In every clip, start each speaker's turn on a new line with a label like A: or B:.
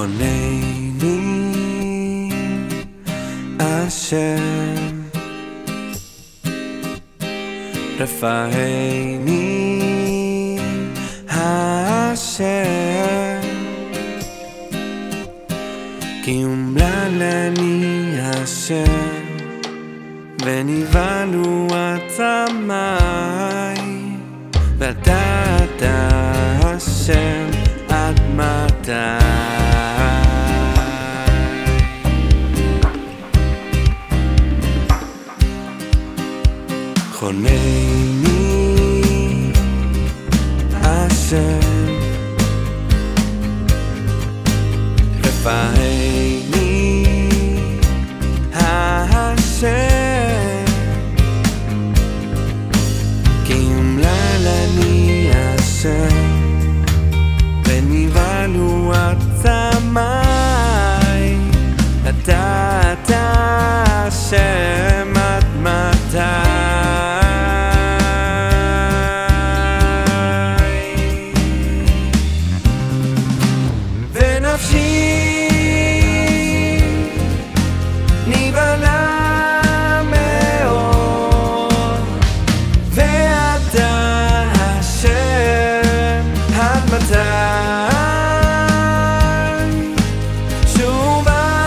A: חונני השם רפאני השם כי אומללני השם ונבהלו עצמי ואתה חונני השם רפאני ונפשי נבהלה מאוד ואתה השם עד מתי שובה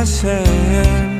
A: I said